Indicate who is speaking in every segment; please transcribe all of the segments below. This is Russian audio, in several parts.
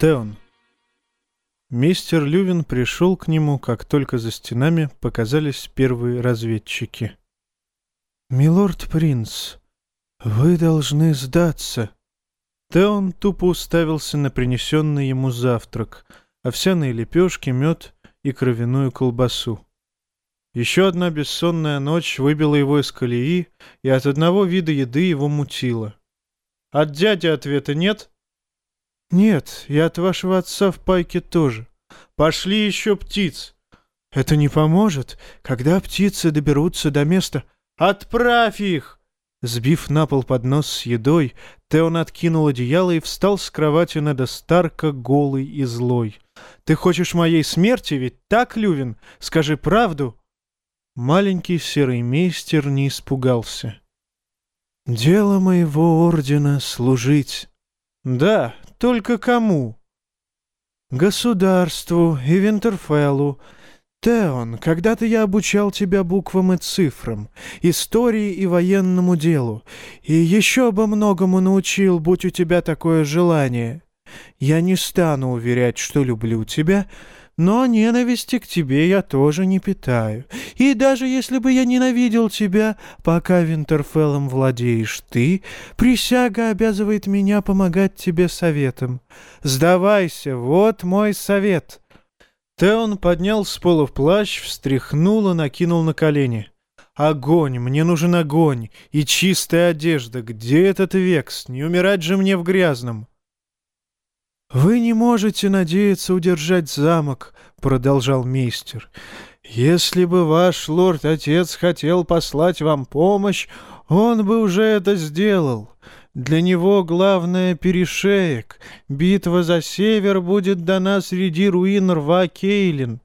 Speaker 1: Теон. Мистер Лювин пришел к нему, как только за стенами показались первые разведчики. «Милорд Принц, вы должны сдаться». Теон тупо уставился на принесенный ему завтрак, овсяные лепешки, мед и кровяную колбасу. Еще одна бессонная ночь выбила его из колеи, и от одного вида еды его мутило. «От дяди ответа нет?» «Нет, и от вашего отца в пайке тоже. Пошли еще птиц». «Это не поможет, когда птицы доберутся до места. Отправь их!» Сбив на пол поднос с едой, Теон откинул одеяло и встал с кровати над Старка голый и злой. «Ты хочешь моей смерти, ведь так, Лювин? Скажи правду!» Маленький серый мейстер не испугался. «Дело моего ордена — служить». «Да, только кому?» «Государству и Винтерфеллу. Теон, когда-то я обучал тебя буквам и цифрам, истории и военному делу, и еще бы многому научил, будь у тебя такое желание. Я не стану уверять, что люблю тебя, — но ненависти к тебе я тоже не питаю. И даже если бы я ненавидел тебя, пока Винтерфеллом владеешь ты, присяга обязывает меня помогать тебе советом. Сдавайся, вот мой совет». Теон поднял с пола плащ, встряхнул и накинул на колени. «Огонь! Мне нужен огонь! И чистая одежда! Где этот векс? Не умирать же мне в грязном!» «Вы не можете надеяться удержать замок», — продолжал мистер. «Если бы ваш лорд-отец хотел послать вам помощь, он бы уже это сделал. Для него главное — перешеек. Битва за север будет дана среди руин рва Кейлин».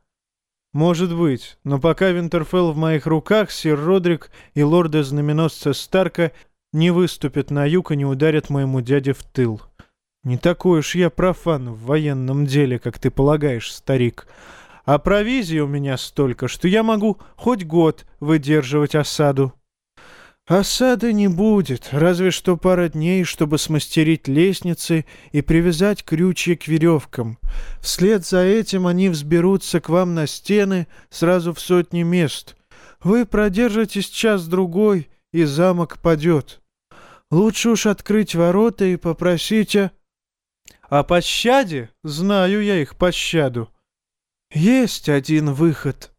Speaker 1: «Может быть, но пока Винтерфелл в моих руках, сир Родрик и лорда-знаменосца Старка не выступят на юг и не ударят моему дяде в тыл». Не такой уж я профан в военном деле, как ты полагаешь, старик. А провизии у меня столько, что я могу хоть год выдерживать осаду. Осады не будет, разве что пара дней, чтобы смастерить лестницы и привязать крючья к веревкам. Вслед за этим они взберутся к вам на стены сразу в сотни мест. Вы продержитесь час-другой, и замок падет. Лучше уж открыть ворота и попросить о... Пощаде? Знаю я их пощаду. Есть один выход.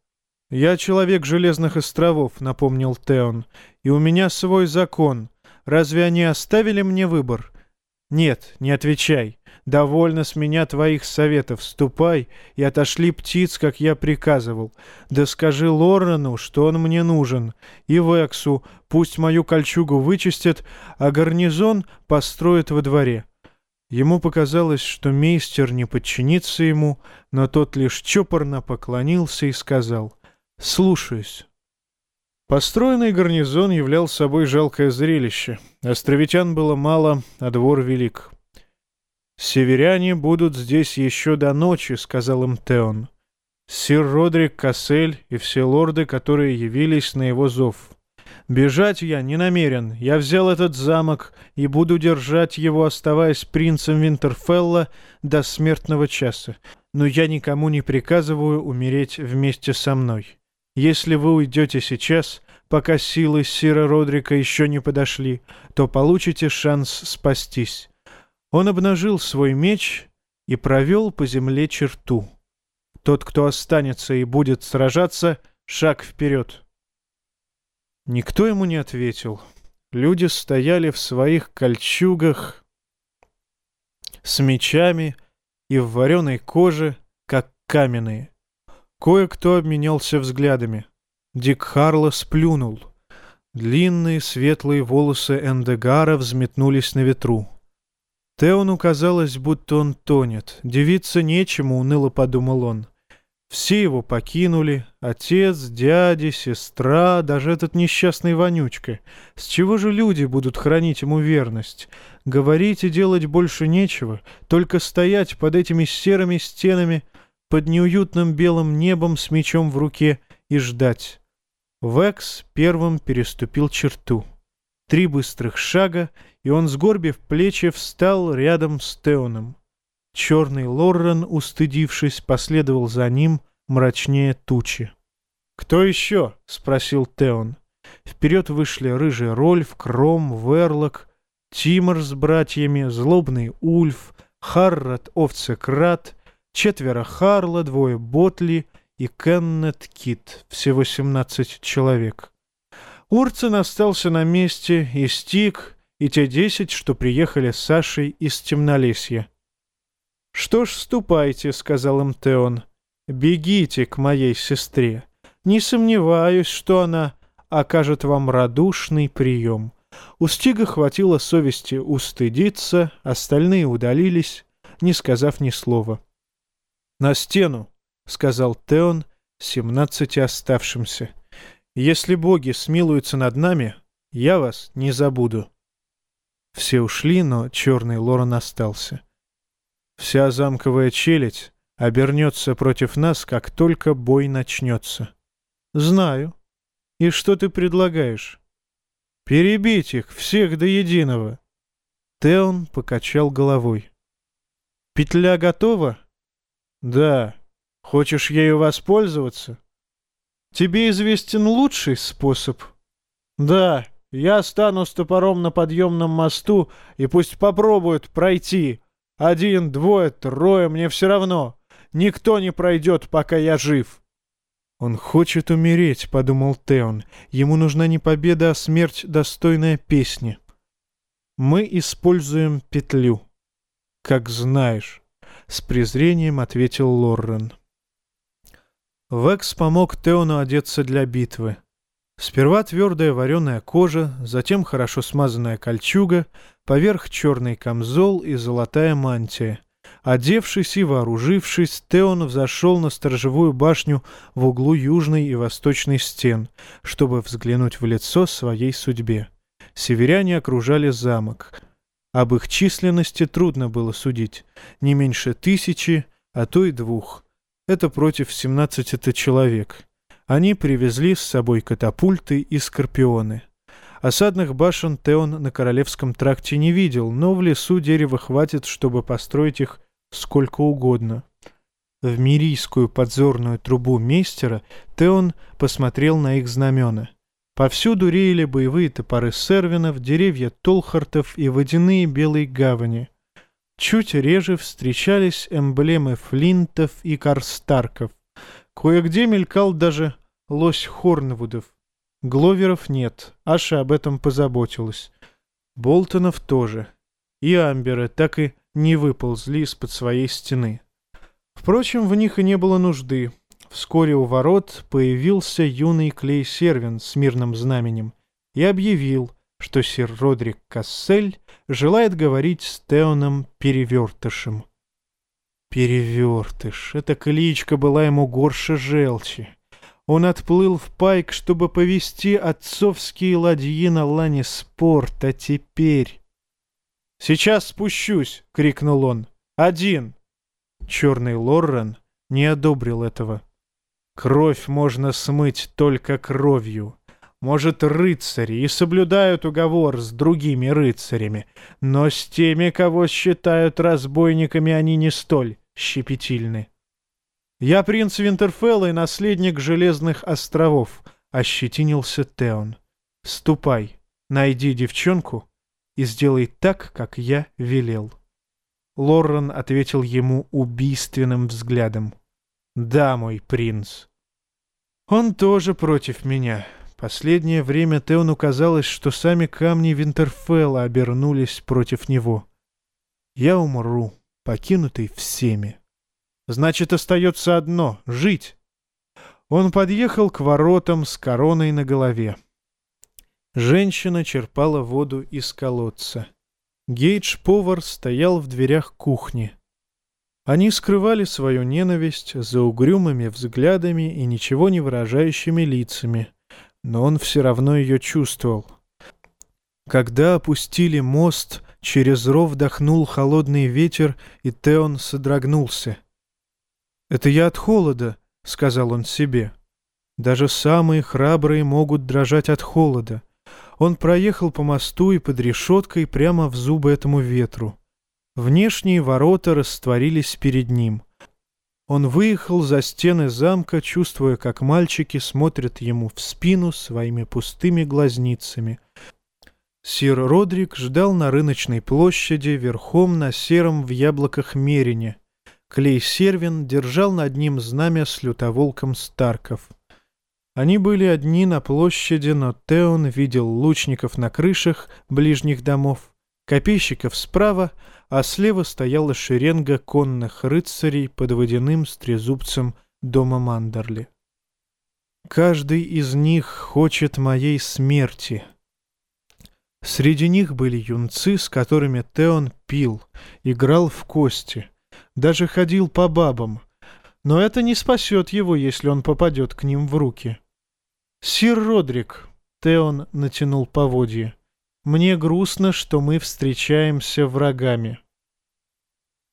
Speaker 1: Я человек Железных островов, напомнил Теон, и у меня свой закон. Разве они оставили мне выбор? Нет, не отвечай. Довольно с меня твоих советов. Ступай и отошли птиц, как я приказывал. Да скажи Лорену, что он мне нужен. И Вексу, пусть мою кольчугу вычистят, а гарнизон построят во дворе. Ему показалось, что мейстер не подчинится ему, но тот лишь чопорно поклонился и сказал «Слушаюсь». Построенный гарнизон являл собой жалкое зрелище. Островитян было мало, а двор велик. «Северяне будут здесь еще до ночи», — сказал им Теон. «Сир Родрик Кассель и все лорды, которые явились на его зов». Бежать я не намерен. Я взял этот замок и буду держать его, оставаясь принцем Винтерфелла до смертного часа. Но я никому не приказываю умереть вместе со мной. Если вы уйдете сейчас, пока силы Сира Родрика еще не подошли, то получите шанс спастись». Он обнажил свой меч и провел по земле черту. Тот, кто останется и будет сражаться, шаг вперед. Никто ему не ответил. Люди стояли в своих кольчугах с мечами и в вареной коже, как каменные. Кое-кто обменялся взглядами. Дик Харло сплюнул. Длинные светлые волосы Эндегара взметнулись на ветру. Теону казалось, будто он тонет. Девиться нечему, уныло подумал он. Все его покинули, отец, дяди, сестра, даже этот несчастный вонючка. С чего же люди будут хранить ему верность? Говорить и делать больше нечего, только стоять под этими серыми стенами, под неуютным белым небом с мечом в руке и ждать. Векс первым переступил черту. Три быстрых шага, и он, сгорбив плечи, встал рядом с Теоном. Черный Лоррен, устыдившись, последовал за ним, мрачнее тучи. «Кто еще?» — спросил Теон. Вперед вышли рыжий Рольф, Кром, Верлок, Тимор с братьями, злобный Ульф, Харрат Овцекрат, четверо Харла, двое Ботли и Кеннет Кит, всего семнадцать человек. Урцин остался на месте, и Стик, и те десять, что приехали с Сашей из Темнолесья. «Что ж, ступайте», — сказал им Теон, — «бегите к моей сестре. Не сомневаюсь, что она окажет вам радушный прием». У Стига хватило совести устыдиться, остальные удалились, не сказав ни слова. «На стену», — сказал Теон семнадцати оставшимся. «Если боги смилуются над нами, я вас не забуду». Все ушли, но черный Лорен остался. «Вся замковая челядь обернется против нас, как только бой начнется». «Знаю. И что ты предлагаешь?» Перебить их, всех до единого. Теон покачал головой. Петля готова? Да. Хочешь ею воспользоваться? Тебе известен лучший способ? Да. Я стану с топором на подъемном мосту, и пусть попробуют пройти. Один, двое, трое, мне все равно. Никто не пройдет, пока я жив. «Он хочет умереть», — подумал Теон. «Ему нужна не победа, а смерть, достойная песни». «Мы используем петлю». «Как знаешь», — с презрением ответил Лоррен. Векс помог Теону одеться для битвы. Сперва твердая вареная кожа, затем хорошо смазанная кольчуга, поверх черный камзол и золотая мантия. Одевшись и вооружившись, Теон взошел на сторожевую башню в углу южной и восточной стен, чтобы взглянуть в лицо своей судьбе. Северяне окружали замок. Об их численности трудно было судить. Не меньше тысячи, а то и двух. Это против семнадцати человек. Они привезли с собой катапульты и скорпионы. Осадных башен Теон на Королевском тракте не видел, но в лесу дерева хватит, чтобы построить их сколько угодно. В мирийскую подзорную трубу мейстера Теон посмотрел на их знамена. Повсюду реяли боевые топоры сервинов, деревья толхартов и водяные белые гавани. Чуть реже встречались эмблемы флинтов и карстарков. Кое-где мелькал даже лось Хорнвудов. Гловеров нет, Аша об этом позаботилась. Болтонов тоже. И Амберы так и не выползли из-под своей стены. Впрочем, в них и не было нужды. Вскоре у ворот появился юный Клей Сервин с мирным знаменем и объявил, что сир Родрик Кассель желает говорить с Теоном Перевертышем. Перевертыш. Эта кличка была ему горше желчи. Он отплыл в пайк, чтобы повести отцовские ладьи на лане спорт, а теперь... «Сейчас спущусь!» — крикнул он. «Один!» Черный Лоррен не одобрил этого. «Кровь можно смыть только кровью. Может, рыцари и соблюдают уговор с другими рыцарями, но с теми, кого считают разбойниками, они не столь щепетильны. Я принц Винтерфелла и наследник Железных островов», — ощетинился Теон. «Ступай, найди девчонку» и сделай так, как я велел». Лоррен ответил ему убийственным взглядом. «Да, мой принц». «Он тоже против меня». Последнее время Теону казалось, что сами камни Винтерфелла обернулись против него. «Я умру, покинутый всеми». «Значит, остается одно — жить». Он подъехал к воротам с короной на голове. Женщина черпала воду из колодца. Гейдж-повар стоял в дверях кухни. Они скрывали свою ненависть за угрюмыми взглядами и ничего не выражающими лицами, но он все равно ее чувствовал. Когда опустили мост, через ров вдохнул холодный ветер, и Теон содрогнулся. «Это я от холода», — сказал он себе. «Даже самые храбрые могут дрожать от холода. Он проехал по мосту и под решеткой прямо в зубы этому ветру. Внешние ворота растворились перед ним. Он выехал за стены замка, чувствуя, как мальчики смотрят ему в спину своими пустыми глазницами. Сир Родрик ждал на рыночной площади верхом на сером в яблоках мерине. Клей Сервин держал над ним знамя с лютоволком Старков. Они были одни на площади, но Теон видел лучников на крышах ближних домов, копейщиков справа, а слева стояла шеренга конных рыцарей под водяным стрезубцем дома Мандерли. «Каждый из них хочет моей смерти». Среди них были юнцы, с которыми Теон пил, играл в кости, даже ходил по бабам. Но это не спасет его, если он попадет к ним в руки. «Сир Родрик», — Теон натянул поводье, — мне грустно, что мы встречаемся врагами.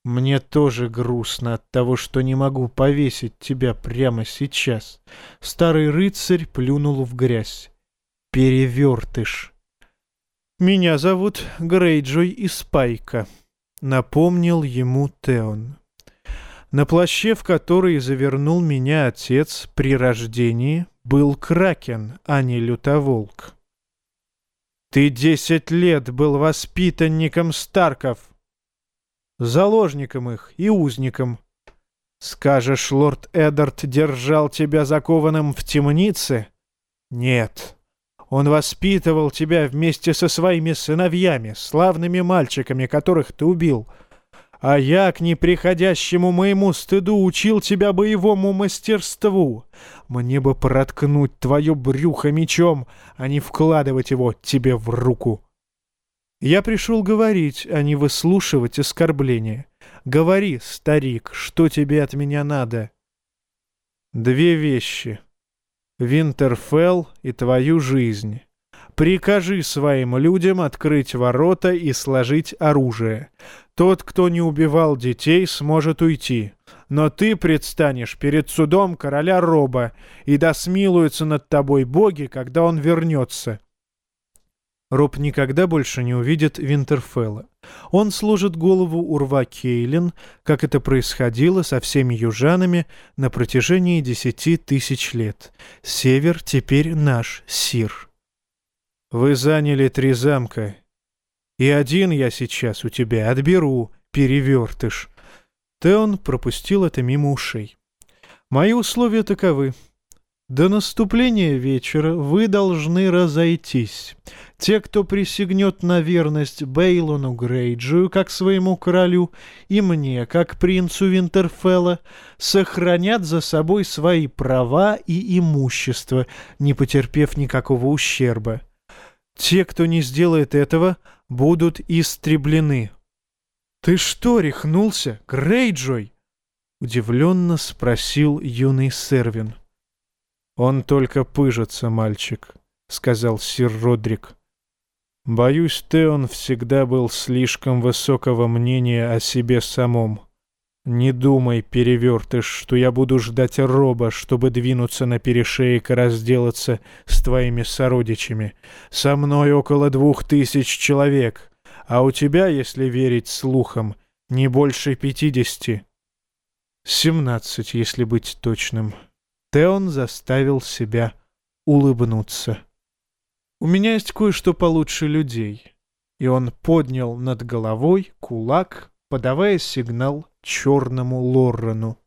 Speaker 1: Мне тоже грустно от того, что не могу повесить тебя прямо сейчас. Старый рыцарь плюнул в грязь. Перевертыш. Меня зовут Грейджой из Спайка, напомнил ему Теон. На плаще, в который завернул меня отец при рождении, был кракен, а не лютоволк. Ты десять лет был воспитанником Старков, заложником их и узником. Скажешь, лорд Эдард держал тебя закованным в темнице? Нет. Он воспитывал тебя вместе со своими сыновьями, славными мальчиками, которых ты убил — а я к неприходящему моему стыду учил тебя боевому мастерству. Мне бы проткнуть твое брюхо мечом, а не вкладывать его тебе в руку. Я пришел говорить, а не выслушивать оскорбления. Говори, старик, что тебе от меня надо? Две вещи. Винтерфелл и твою жизнь. Прикажи своим людям открыть ворота и сложить оружие. Тот, кто не убивал детей, сможет уйти. Но ты предстанешь перед судом короля Роба, и досмилуются над тобой боги, когда он вернется. Роб никогда больше не увидит Винтерфелла. Он служит голову Урва Кейлин, как это происходило со всеми южанами на протяжении десяти тысяч лет. Север теперь наш Сир. Вы заняли три замка. И один я сейчас у тебя отберу, перевертыш. Теон пропустил это мимо ушей. Мои условия таковы. До наступления вечера вы должны разойтись. Те, кто присягнет на верность Бейлону Грейджию, как своему королю, и мне, как принцу Винтерфелла, сохранят за собой свои права и имущество, не потерпев никакого ущерба. Те, кто не сделает этого, будут истреблены. «Ты что, рехнулся, Грейджой?» — удивленно спросил юный Сервин. «Он только пыжится, мальчик», — сказал сир Родрик. «Боюсь, Теон всегда был слишком высокого мнения о себе самом». «Не думай, перевертыш, что я буду ждать роба, чтобы двинуться на перешеек и разделаться с твоими сородичами. Со мной около двух тысяч человек, а у тебя, если верить слухам, не больше пятидесяти». «Семнадцать, если быть точным». Теон заставил себя улыбнуться. «У меня есть кое-что получше людей». И он поднял над головой кулак, подавая сигнал черному Лоррену.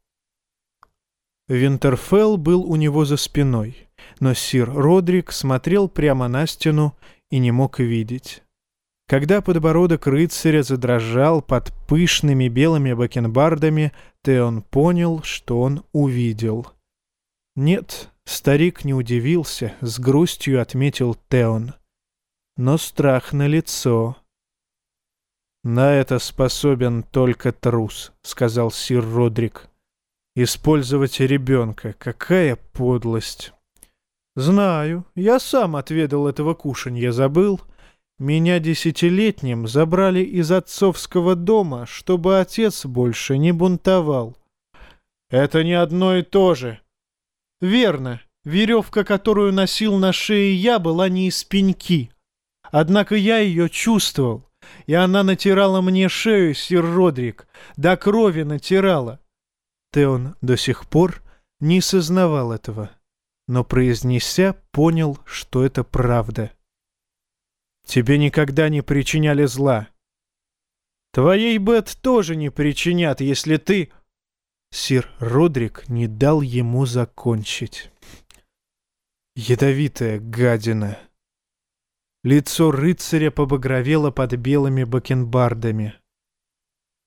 Speaker 1: Винтерфелл был у него за спиной, но сир Родрик смотрел прямо на стену и не мог видеть. Когда подбородок рыцаря задрожал под пышными белыми бакенбардами, Теон понял, что он увидел. Нет, старик не удивился, с грустью отметил Теон. Но страх на лицо. «На это способен только трус», — сказал сир Родрик. «Использовать ребенка. Какая подлость!» «Знаю. Я сам отведал этого кушанья, забыл. Меня десятилетним забрали из отцовского дома, чтобы отец больше не бунтовал». «Это не одно и то же». «Верно. Веревка, которую носил на шее я, была не из пеньки. Однако я ее чувствовал. И она натирала мне шею, сир Родрик, до крови натирала. Теон до сих пор не сознавал этого, но, произнеся, понял, что это правда. «Тебе никогда не причиняли зла. Твоей Бет тоже не причинят, если ты...» Сир Родрик не дал ему закончить. Ядовитая гадина. Лицо рыцаря побагровело под белыми бакенбардами.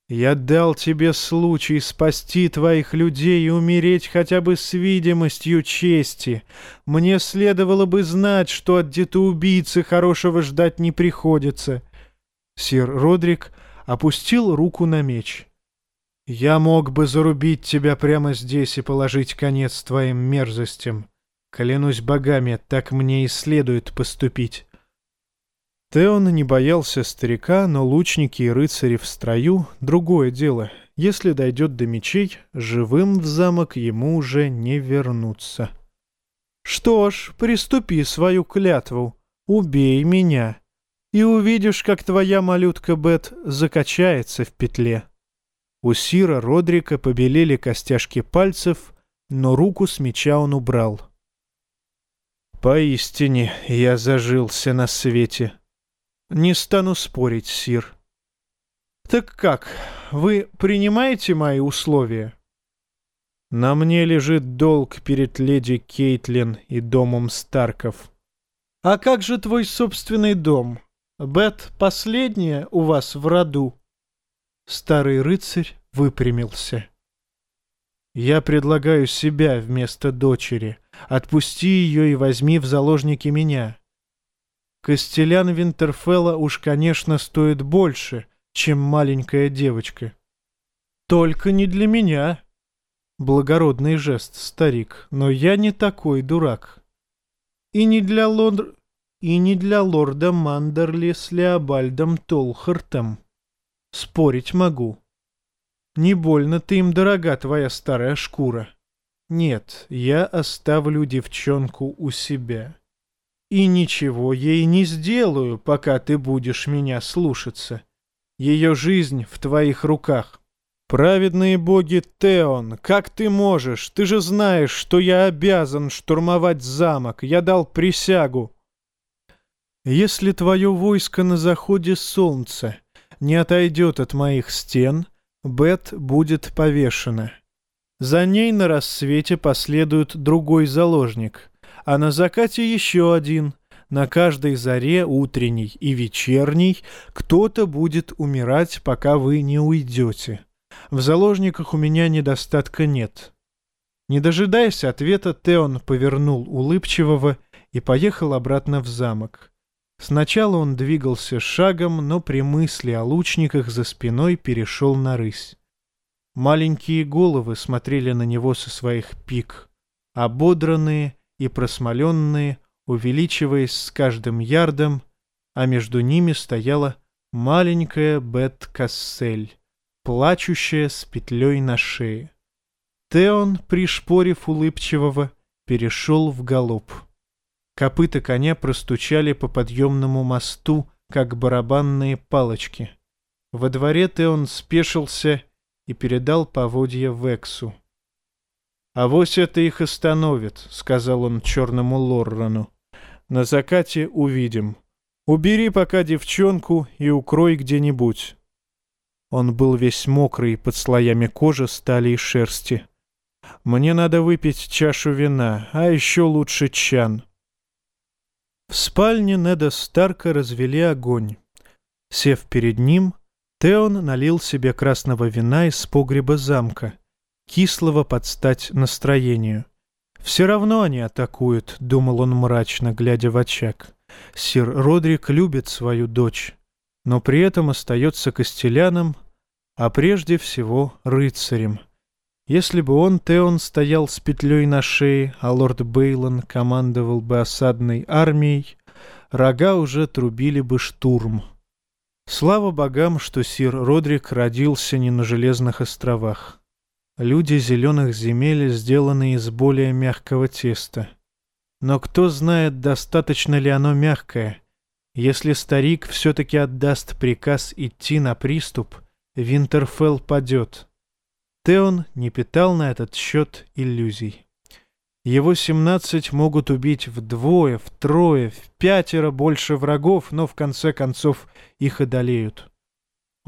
Speaker 1: «Я дал тебе случай спасти твоих людей и умереть хотя бы с видимостью чести. Мне следовало бы знать, что от детоубийцы хорошего ждать не приходится». Сир Родрик опустил руку на меч. «Я мог бы зарубить тебя прямо здесь и положить конец твоим мерзостям. Клянусь богами, так мне и следует поступить». Теон не боялся старика, но лучники и рыцари в строю — другое дело. Если дойдет до мечей, живым в замок ему уже не вернуться. «Что ж, приступи свою клятву, убей меня, и увидишь, как твоя малютка Бет закачается в петле». У Сира Родрика побелели костяшки пальцев, но руку с меча он убрал. «Поистине я зажился на свете», «Не стану спорить, сир». «Так как, вы принимаете мои условия?» «На мне лежит долг перед леди Кейтлин и домом Старков». «А как же твой собственный дом? Бет последняя у вас в роду?» Старый рыцарь выпрямился. «Я предлагаю себя вместо дочери. Отпусти ее и возьми в заложники меня. Костелян Винтерфелла уж, конечно, стоит больше, чем маленькая девочка. Только не для меня. Благородный жест, старик, но я не такой дурак. И не для лорд... и не для лорда Мандерли с Леобальдом Толхартом. Спорить могу. Не больно ты им дорога твоя старая шкура. Нет, я оставлю девчонку у себя и ничего ей не сделаю, пока ты будешь меня слушаться. Ее жизнь в твоих руках. Праведные боги Теон, как ты можешь? Ты же знаешь, что я обязан штурмовать замок. Я дал присягу. Если твое войско на заходе солнца не отойдет от моих стен, Бет будет повешена. За ней на рассвете последует другой заложник — а на закате еще один. На каждой заре, утренней и вечерней, кто-то будет умирать, пока вы не уйдете. В заложниках у меня недостатка нет». Не дожидаясь ответа, Теон повернул улыбчивого и поехал обратно в замок. Сначала он двигался шагом, но при мысли о лучниках за спиной перешел на рысь. Маленькие головы смотрели на него со своих пик, ободранные и просмоленные, увеличиваясь с каждым ярдом, а между ними стояла маленькая Бет Кассель, плачущая с петлей на шее. Теон, пришпорив улыбчивого, перешел в галоп. Копыта коня простучали по подъемному мосту, как барабанные палочки. Во дворе Теон спешился и передал поводья Вексу. «А вось это их остановит», — сказал он черному Лоррану. «На закате увидим. Убери пока девчонку и укрой где-нибудь». Он был весь мокрый под слоями кожи, стали и шерсти. «Мне надо выпить чашу вина, а еще лучше чан». В спальне Неда Старка развели огонь. Сев перед ним, Теон налил себе красного вина из погреба замка — кислого под стать настроению. «Все равно они атакуют», — думал он мрачно, глядя в очаг. «Сир Родрик любит свою дочь, но при этом остается костеляном, а прежде всего рыцарем. Если бы он, Теон, стоял с петлей на шее, а лорд Бейлон командовал бы осадной армией, рога уже трубили бы штурм». Слава богам, что сир Родрик родился не на Железных островах. Люди зеленых земель сделаны из более мягкого теста. Но кто знает, достаточно ли оно мягкое, Если старик все-таки отдаст приказ идти на приступ, Винтерфелл падет. Теон не питал на этот счет иллюзий. Его семнадцать могут убить вдвое, втрое, в пятеро больше врагов, но в конце концов их одолеют.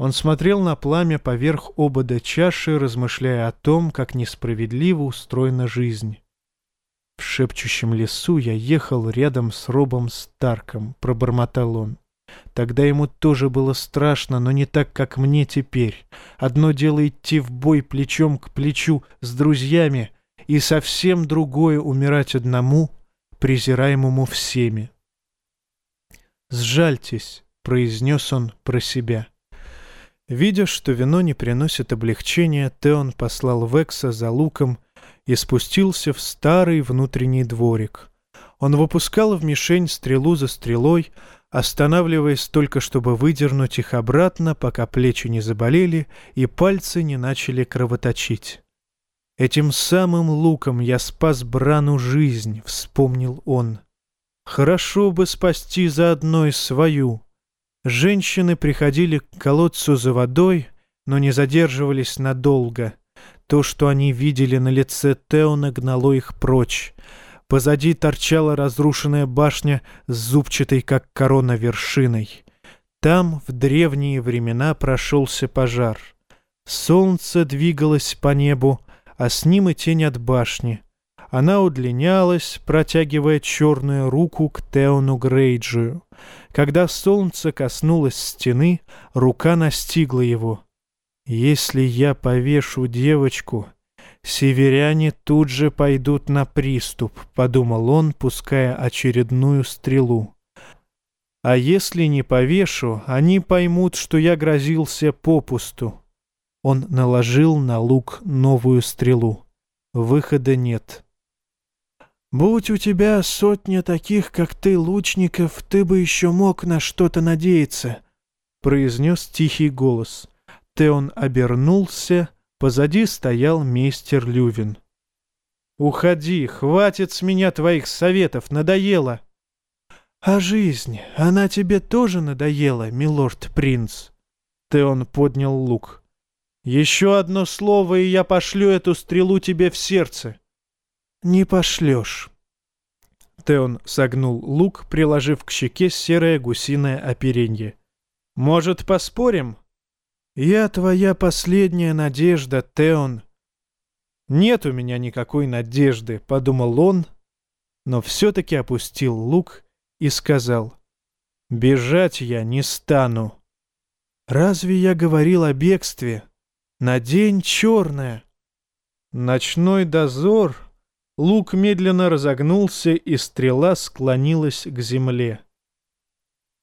Speaker 1: Он смотрел на пламя поверх обода чаши, размышляя о том, как несправедливо устроена жизнь. В шепчущем лесу я ехал рядом с Робом Старком, пробормотал он. Тогда ему тоже было страшно, но не так, как мне теперь. Одно дело идти в бой плечом к плечу с друзьями, и совсем другое умирать одному, презираемому всеми. «Сжальтесь», — произнес он про себя. Видя, что вино не приносит облегчения, Теон послал Векса за луком и спустился в старый внутренний дворик. Он выпускал в мишень стрелу за стрелой, останавливаясь только, чтобы выдернуть их обратно, пока плечи не заболели и пальцы не начали кровоточить. «Этим самым луком я спас Брану жизнь», — вспомнил он. «Хорошо бы спасти заодно и свою». Женщины приходили к колодцу за водой, но не задерживались надолго. То, что они видели на лице Теона, гнало их прочь. Позади торчала разрушенная башня с зубчатой, как корона, вершиной. Там в древние времена прошелся пожар. Солнце двигалось по небу, а с ним и тень от башни. Она удлинялась, протягивая черную руку к Теону Грейджию. Когда солнце коснулось стены, рука настигла его. «Если я повешу девочку, северяне тут же пойдут на приступ», — подумал он, пуская очередную стрелу. «А если не повешу, они поймут, что я грозился попусту». Он наложил на лук новую стрелу. Выхода нет. «Будь у тебя сотня таких, как ты, лучников, ты бы еще мог на что-то надеяться», — произнес тихий голос. Теон обернулся, позади стоял мистер Лювин. «Уходи, хватит с меня твоих советов, надоело!» «А жизнь, она тебе тоже надоела, милорд-принц?» Теон поднял лук. «Еще одно слово, и я пошлю эту стрелу тебе в сердце!» «Не пошлешь». Теон согнул лук, приложив к щеке серое гусиное оперенье. «Может, поспорим?» «Я твоя последняя надежда, Теон». «Нет у меня никакой надежды», — подумал он, но все-таки опустил лук и сказал, «Бежать я не стану». «Разве я говорил о бегстве? На день черное». «Ночной дозор», Лук медленно разогнулся, и стрела склонилась к земле.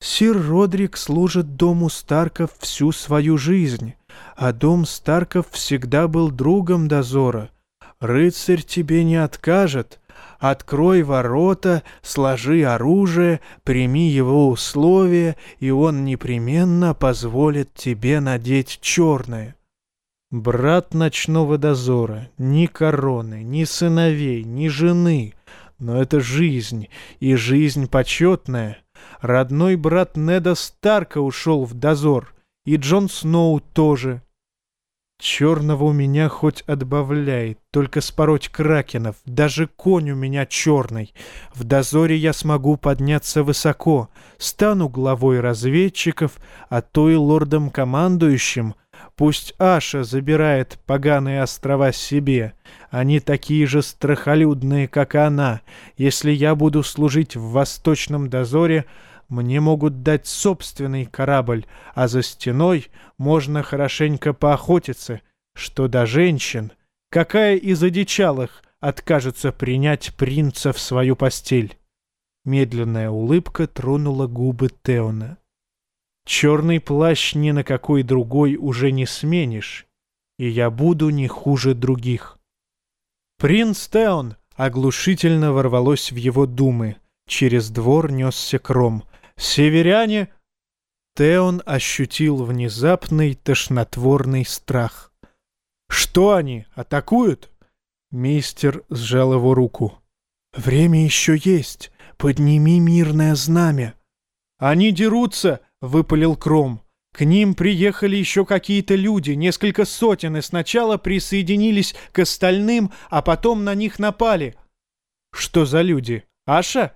Speaker 1: «Сир Родрик служит дому Старков всю свою жизнь, а дом Старков всегда был другом дозора. Рыцарь тебе не откажет. Открой ворота, сложи оружие, прими его условия, и он непременно позволит тебе надеть черное. Брат ночного дозора, ни короны, ни сыновей, ни жены. Но это жизнь, и жизнь почетная. Родной брат Неда Старка ушел в дозор, и Джон Сноу тоже. Черного у меня хоть отбавляй, только спороть кракенов, даже конь у меня черный. В дозоре я смогу подняться высоко, стану главой разведчиков, а то и лордом-командующим — Пусть Аша забирает поганые острова себе. Они такие же страхолюдные, как она. Если я буду служить в восточном дозоре, мне могут дать собственный корабль, а за стеной можно хорошенько поохотиться, что до женщин. Какая из одичалых откажется принять принца в свою постель? Медленная улыбка тронула губы Теона. Черный плащ ни на какой другой уже не сменишь, и я буду не хуже других. Принц Теон оглушительно ворвалось в его думы. Через двор несся кром. Северяне... Теон ощутил внезапный тошнотворный страх. «Что они, атакуют?» Мистер сжал его руку. «Время еще есть. Подними мирное знамя». «Они дерутся!» — выпалил Кром. К ним приехали еще какие-то люди, несколько сотен, и сначала присоединились к остальным, а потом на них напали. Что за люди? Аша?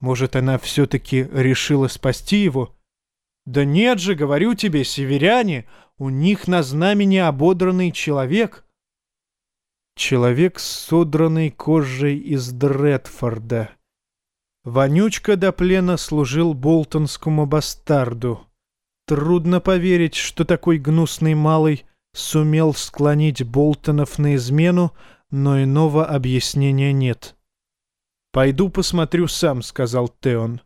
Speaker 1: Может, она все-таки решила спасти его? Да нет же, говорю тебе, северяне, у них на знамени ободранный человек. Человек с содранной кожей из Дредфорда. Вонючка до плена служил болтонскому бастарду. Трудно поверить, что такой гнусный малый сумел склонить Болтонов на измену, но иного объяснения нет. «Пойду посмотрю сам», — сказал Теон.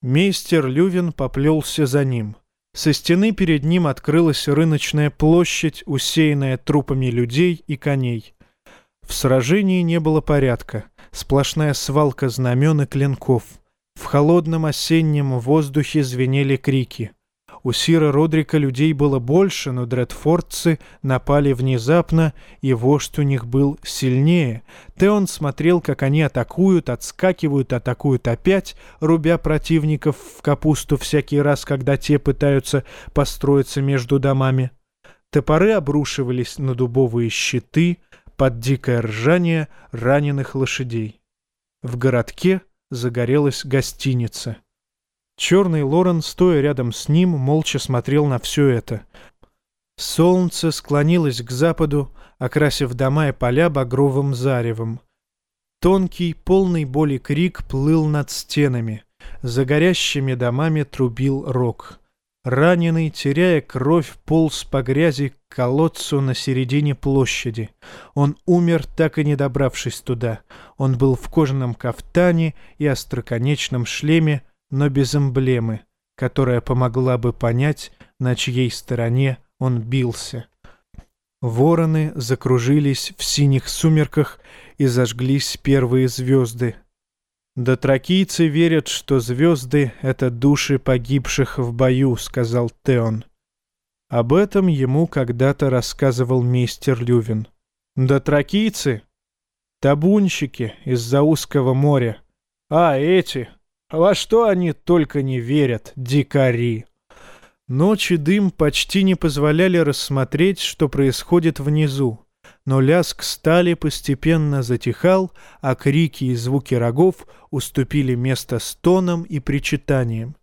Speaker 1: Мейстер Лювин поплелся за ним. Со стены перед ним открылась рыночная площадь, усеянная трупами людей и коней. В сражении не было порядка, сплошная свалка знамен и клинков. В холодном осеннем воздухе звенели крики — у Сира Родрика людей было больше, но дредфордцы напали внезапно, и вождь у них был сильнее. Теон смотрел, как они атакуют, отскакивают, атакуют опять, рубя противников в капусту всякий раз, когда те пытаются построиться между домами. Топоры обрушивались на дубовые щиты под дикое ржание раненых лошадей. В городке загорелась гостиница. Черный Лорен, стоя рядом с ним, молча смотрел на все это. Солнце склонилось к западу, окрасив дома и поля багровым заревом. Тонкий, полный боли крик плыл над стенами. За горящими домами трубил рог. Раненый, теряя кровь, полз по грязи к колодцу на середине площади. Он умер, так и не добравшись туда. Он был в кожаном кафтане и остроконечном шлеме, но без эмблемы, которая помогла бы понять, на чьей стороне он бился. Вороны закружились в синих сумерках и зажглись первые звезды. «Дотракийцы верят, что звезды — это души погибших в бою», — сказал Теон. Об этом ему когда-то рассказывал мистер Лювин. «Дотракийцы? Табунщики из-за узкого моря. А, эти, во что они только не верят, дикари. Ночь и дым почти не позволяли рассмотреть, что происходит внизу. Но лязг стали постепенно затихал, а крики и звуки рогов уступили место стонам и причитаниям.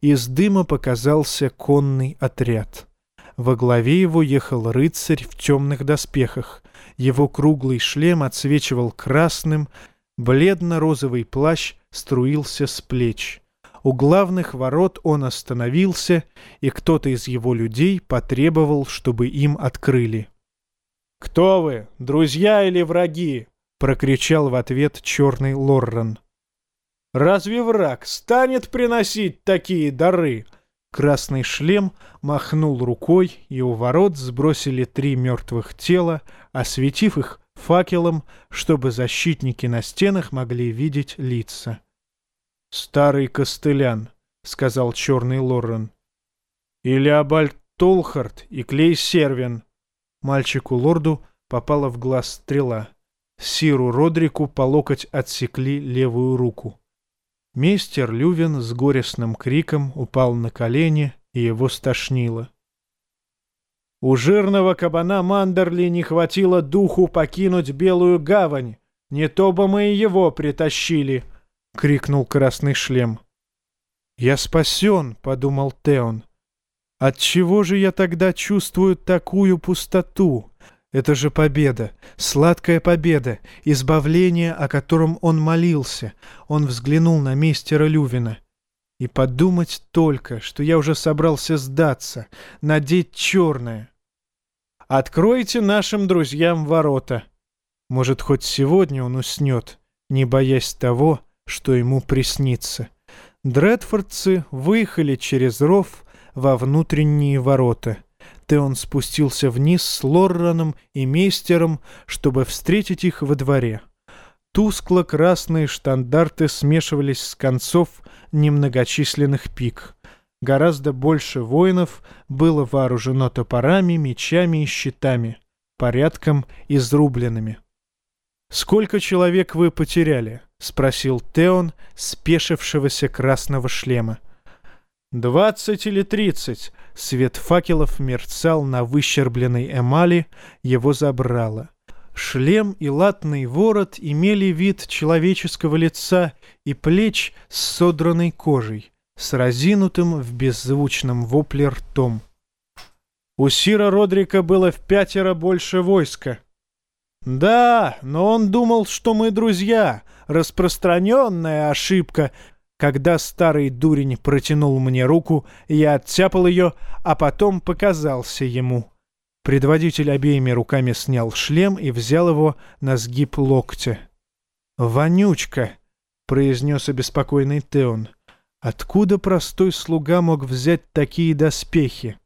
Speaker 1: Из дыма показался конный отряд. Во главе его ехал рыцарь в темных доспехах. Его круглый шлем отсвечивал красным, бледно-розовый плащ струился с плеч. У главных ворот он остановился, и кто-то из его людей потребовал, чтобы им открыли. «Кто вы, друзья или враги?» — прокричал в ответ черный Лоррен. «Разве враг станет приносить такие дары?» Красный шлем махнул рукой, и у ворот сбросили три мертвых тела, осветив их факелом, чтобы защитники на стенах могли видеть лица. «Старый костылян», — сказал черный Лорен. «Или Абальт Толхард и Клей Сервин». Мальчику-лорду попала в глаз стрела. Сиру Родрику по локоть отсекли левую руку. Мистер Лювин с горестным криком упал на колени, и его стошнило. У жирного кабана Мандерли не хватило духу покинуть Белую гавань. Не то бы мы его притащили, — крикнул красный шлем. «Я спасен», — подумал Теон. «Отчего же я тогда чувствую такую пустоту? Это же победа, сладкая победа, избавление, о котором он молился. Он взглянул на мистера Лювина. И подумать только, что я уже собрался сдаться, надеть черное. Откройте нашим друзьям ворота. Может, хоть сегодня он уснет, не боясь того, что ему приснится. Дредфордцы выехали через ров во внутренние ворота. Теон спустился вниз с Лорраном и Мейстером, чтобы встретить их во дворе. Тускло-красные штандарты смешивались с концов немногочисленных пик. Гораздо больше воинов было вооружено топорами, мечами и щитами, порядком изрубленными. «Сколько человек вы потеряли?» — спросил Теон, спешившегося красного шлема. Двадцать или тридцать. Свет факелов мерцал на выщербленной эмали, его забрало. Шлем и латный ворот имели вид человеческого лица и плеч с содранной кожей, с разинутым в беззвучном вопле ртом. У Сира Родрика было в пятеро больше войска. Да, но он думал, что мы друзья. Распространенная ошибка, когда старый дурень протянул мне руку, я оттяпал ее, а потом показался ему. Предводитель обеими руками снял шлем и взял его на сгиб локтя. «Вонючка!» — произнес обеспокоенный Теон. «Откуда простой слуга мог взять такие доспехи?»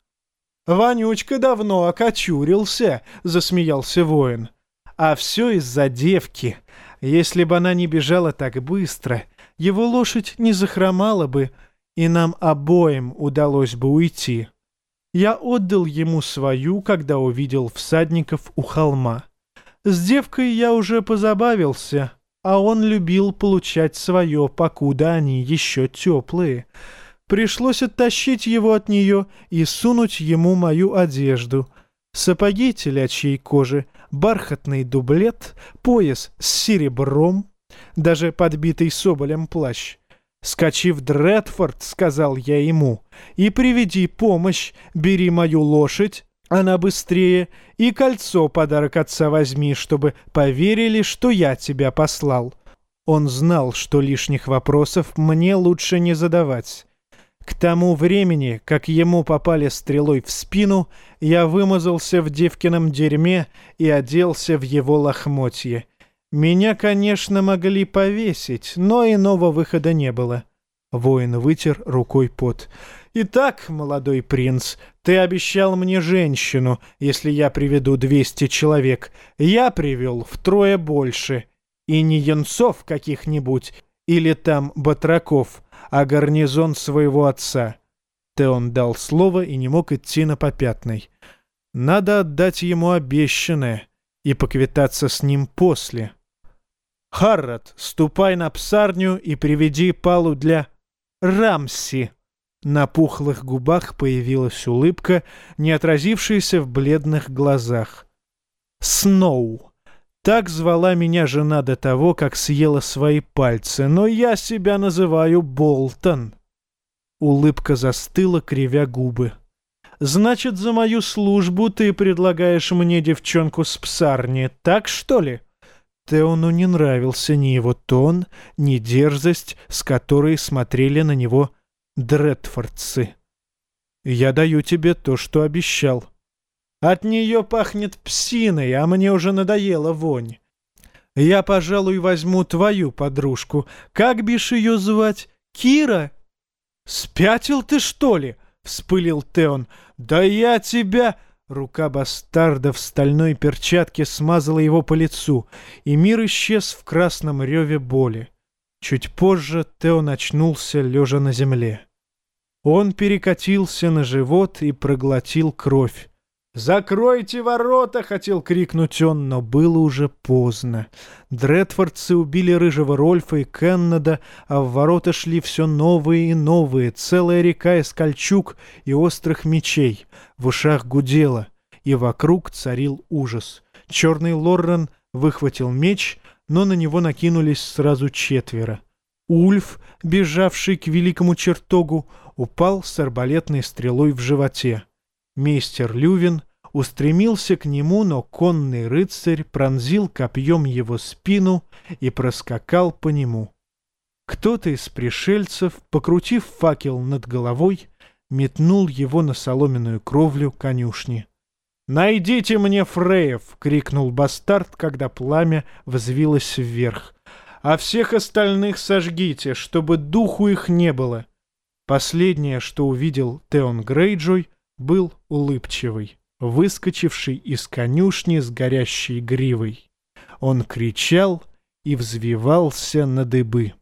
Speaker 1: «Вонючка давно окочурился!» — засмеялся воин. «А все из-за девки. Если бы она не бежала так быстро...» его лошадь не захромала бы, и нам обоим удалось бы уйти. Я отдал ему свою, когда увидел всадников у холма. С девкой я уже позабавился, а он любил получать свое, покуда они еще теплые. Пришлось оттащить его от нее и сунуть ему мою одежду. Сапоги телячьей кожи, бархатный дублет, пояс с серебром, даже подбитый соболем плащ. «Скачи в Дредфорд», — сказал я ему, — «и приведи помощь, бери мою лошадь, она быстрее, и кольцо подарок отца возьми, чтобы поверили, что я тебя послал». Он знал, что лишних вопросов мне лучше не задавать. К тому времени, как ему попали стрелой в спину, я вымазался в девкином дерьме и оделся в его лохмотье. Меня, конечно, могли повесить, но иного выхода не было. Воин вытер рукой пот. «Итак, молодой принц, ты обещал мне женщину, если я приведу двести человек. Я привел втрое больше. И не янцов каких-нибудь, или там батраков, а гарнизон своего отца». Теон дал слово и не мог идти на попятный. «Надо отдать ему обещанное и поквитаться с ним после». Харрат, ступай на псарню и приведи палу для Рамси. На пухлых губах появилась улыбка, не отразившаяся в бледных глазах. Сноу. Так звала меня жена до того, как съела свои пальцы, но я себя называю Болтон. Улыбка застыла, кривя губы. «Значит, за мою службу ты предлагаешь мне девчонку с псарни, так что ли?» Теону не нравился ни его тон, ни дерзость, с которой смотрели на него дредфордцы. «Я даю тебе то, что обещал». «От нее пахнет псиной, а мне уже надоела вонь. Я, пожалуй, возьму твою подружку. Как бишь ее звать? Кира?» «Спятил ты, что ли?» — вспылил Теон. «Да я тебя...» Рука бастарда в стальной перчатке смазала его по лицу, и мир исчез в красном реве боли. Чуть позже Тео очнулся, лежа на земле. Он перекатился на живот и проглотил кровь. «Закройте ворота!» — хотел крикнуть он, но было уже поздно. Дредфордцы убили рыжего Рольфа и Кеннеда, а в ворота шли все новые и новые, целая река из кольчуг и острых мечей. В ушах гудело, и вокруг царил ужас. Черный Лоррен выхватил меч, но на него накинулись сразу четверо. Ульф, бежавший к великому чертогу, упал с арбалетной стрелой в животе. Мейстер Лювин устремился к нему, но конный рыцарь пронзил копьем его спину и проскакал по нему. Кто-то из пришельцев, покрутив факел над головой, метнул его на соломенную кровлю конюшни. «Найдите мне Фреев!» — крикнул бастард, когда пламя взвилось вверх. «А всех остальных сожгите, чтобы духу их не было!» Последнее, что увидел Теон Грейджой, был улыбчивый, выскочивший из конюшни с горящей гривой. Он кричал и взвивался на дыбы.